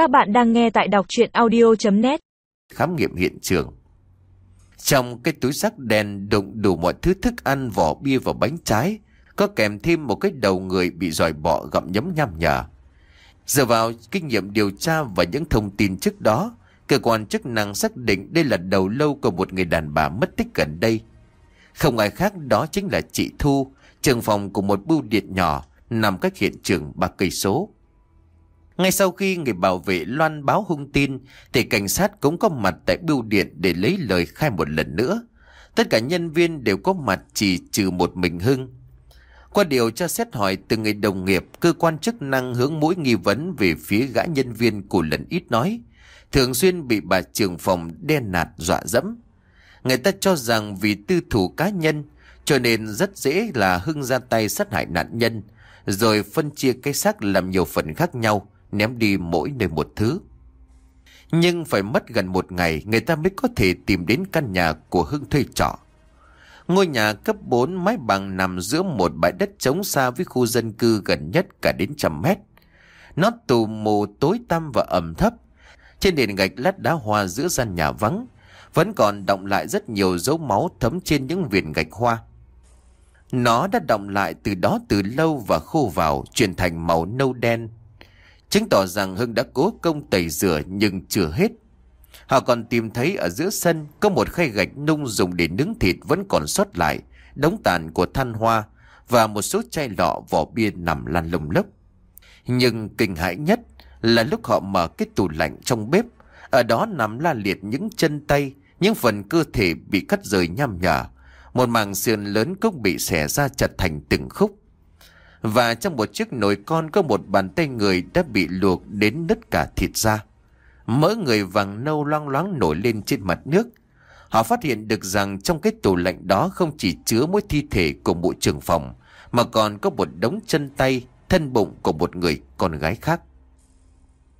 Các bạn đang nghe tại đọc chuyện audio.net Khám nghiệm hiện trường. Trong cái túi sắc đen đựng đủ mọi thứ thức ăn, vỏ bia và bánh trái Có kèm thêm một cái đầu người bị dòi bọ gặm nhấm nham nhở. Dựa vào kinh nghiệm điều tra và những thông tin trước đó Cơ quan chức năng xác định đây là đầu lâu của một người đàn bà mất tích gần đây. Không ai khác đó chính là chị Thu Trường phòng của một bưu điện nhỏ Nằm cách hiện trường ba cây số ngay sau khi người bảo vệ loan báo hung tin, thì cảnh sát cũng có mặt tại bưu điện để lấy lời khai một lần nữa. Tất cả nhân viên đều có mặt chỉ trừ một mình Hưng. Qua điều tra xét hỏi từ người đồng nghiệp, cơ quan chức năng hướng mũi nghi vấn về phía gã nhân viên của lần ít nói. Thường xuyên bị bà trưởng phòng đen nạt dọa dẫm. Người ta cho rằng vì tư thủ cá nhân, cho nên rất dễ là Hưng ra tay sát hại nạn nhân, rồi phân chia cái xác làm nhiều phần khác nhau ném đi mỗi nơi một thứ. Nhưng phải mất gần một ngày người ta mới có thể tìm đến căn nhà của Hưng thuê trọ. Ngôi nhà cấp 4 mái bằng nằm giữa một bãi đất trống xa với khu dân cư gần nhất cả đến trăm mét. Nó tù mù tối tăm và ẩm thấp. Trên nền gạch lát đá hoa giữa gian nhà vắng, vẫn còn động lại rất nhiều dấu máu thấm trên những viền gạch hoa. Nó đã động lại từ đó từ lâu và khô vào, chuyển thành màu nâu đen, chứng tỏ rằng Hưng đã cố công tẩy rửa nhưng chưa hết. Họ còn tìm thấy ở giữa sân có một khay gạch nung dùng để nướng thịt vẫn còn sót lại, đống tàn của than hoa và một số chai lọ vỏ bia nằm lăn lùng lốc. Nhưng kinh hãi nhất là lúc họ mở cái tủ lạnh trong bếp, ở đó nằm la liệt những chân tay, những phần cơ thể bị cắt rời nham nhở. Một màng sườn lớn cũng bị xẻ ra chặt thành từng khúc. Và trong một chiếc nồi con có một bàn tay người đã bị luộc đến nứt cả thịt ra. Mỡ người vàng nâu loang loáng nổi lên trên mặt nước. Họ phát hiện được rằng trong cái tủ lạnh đó không chỉ chứa mỗi thi thể của bộ trưởng phòng, mà còn có một đống chân tay, thân bụng của một người con gái khác.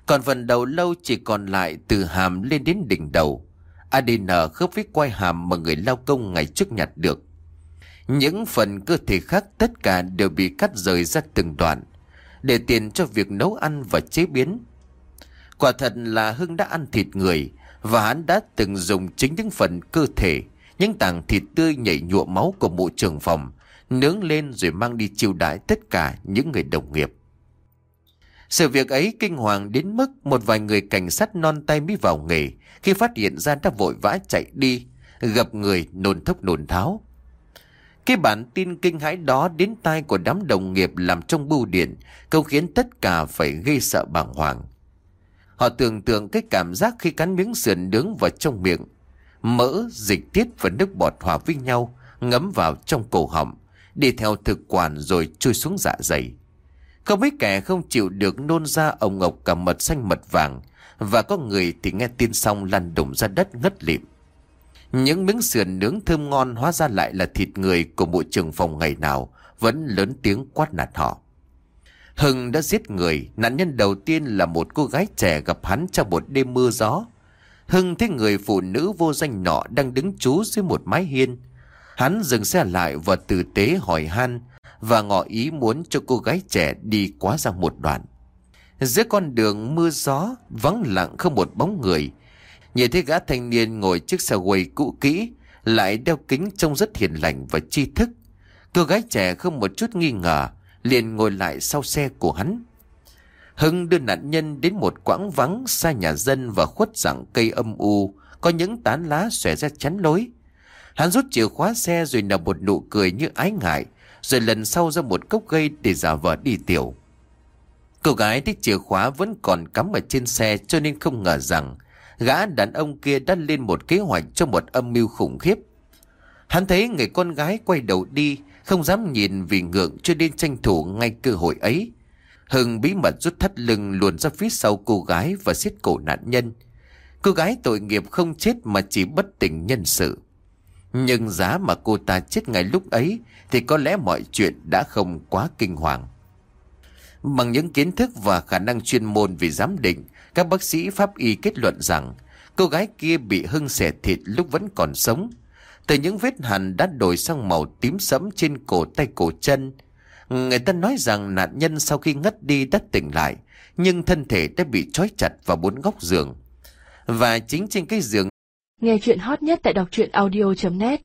Còn phần đầu lâu chỉ còn lại từ hàm lên đến đỉnh đầu. ADN khớp với quai hàm mà người lao công ngày trước nhặt được. Những phần cơ thể khác tất cả đều bị cắt rời ra từng đoạn Để tiền cho việc nấu ăn và chế biến Quả thật là Hưng đã ăn thịt người Và hắn đã từng dùng chính những phần cơ thể Những tảng thịt tươi nhảy nhụa máu của mụ trưởng phòng Nướng lên rồi mang đi chiêu đãi tất cả những người đồng nghiệp sự việc ấy kinh hoàng đến mức một vài người cảnh sát non tay mới vào nghề khi phát hiện ra đã vội vã chạy đi, gặp người nôn thốc nôn tháo. Cái bản tin kinh hãi đó đến tai của đám đồng nghiệp làm trong bưu điện, câu khiến tất cả phải gây sợ bàng hoàng. Họ tưởng tượng cái cảm giác khi cắn miếng sườn nướng vào trong miệng. Mỡ, dịch tiết và nước bọt hòa với nhau, ngấm vào trong cổ họng, đi theo thực quản rồi trôi xuống dạ dày. Không biết kẻ không chịu được nôn ra ông ngọc cả mật xanh mật vàng, và có người thì nghe tin xong lăn đùng ra đất ngất lịm. Những miếng sườn nướng thơm ngon hóa ra lại là thịt người của bộ trưởng phòng ngày nào vẫn lớn tiếng quát nạt họ. Hưng đã giết người, nạn nhân đầu tiên là một cô gái trẻ gặp hắn trong một đêm mưa gió. Hưng thấy người phụ nữ vô danh nọ đang đứng trú dưới một mái hiên. Hắn dừng xe lại và tử tế hỏi han và ngỏ ý muốn cho cô gái trẻ đi quá ra một đoạn. Giữa con đường mưa gió, vắng lặng không một bóng người, Nhìn thấy gã thanh niên ngồi chiếc xe quay cũ kỹ, lại đeo kính trông rất hiền lành và tri thức. Cô gái trẻ không một chút nghi ngờ, liền ngồi lại sau xe của hắn. Hưng đưa nạn nhân đến một quãng vắng xa nhà dân và khuất dạng cây âm u, có những tán lá xòe ra chắn lối. Hắn rút chìa khóa xe rồi nở một nụ cười như ái ngại, rồi lần sau ra một cốc gây để giả vờ đi tiểu. Cô gái thích chìa khóa vẫn còn cắm ở trên xe cho nên không ngờ rằng gã đàn ông kia đã lên một kế hoạch cho một âm mưu khủng khiếp. Hắn thấy người con gái quay đầu đi, không dám nhìn vì ngượng cho nên tranh thủ ngay cơ hội ấy. Hưng bí mật rút thắt lưng luồn ra phía sau cô gái và xiết cổ nạn nhân. Cô gái tội nghiệp không chết mà chỉ bất tỉnh nhân sự. Nhưng giá mà cô ta chết ngay lúc ấy thì có lẽ mọi chuyện đã không quá kinh hoàng. Bằng những kiến thức và khả năng chuyên môn về giám định, các bác sĩ pháp y kết luận rằng cô gái kia bị hưng xẻ thịt lúc vẫn còn sống. Từ những vết hằn đã đổi sang màu tím sẫm trên cổ tay cổ chân. Người ta nói rằng nạn nhân sau khi ngất đi đã tỉnh lại, Nhưng thân thể đã bị trói chặt vào bốn góc giường Và chính trên cái giường Nghe chuyện hot nhất tại đọc truyện audio.net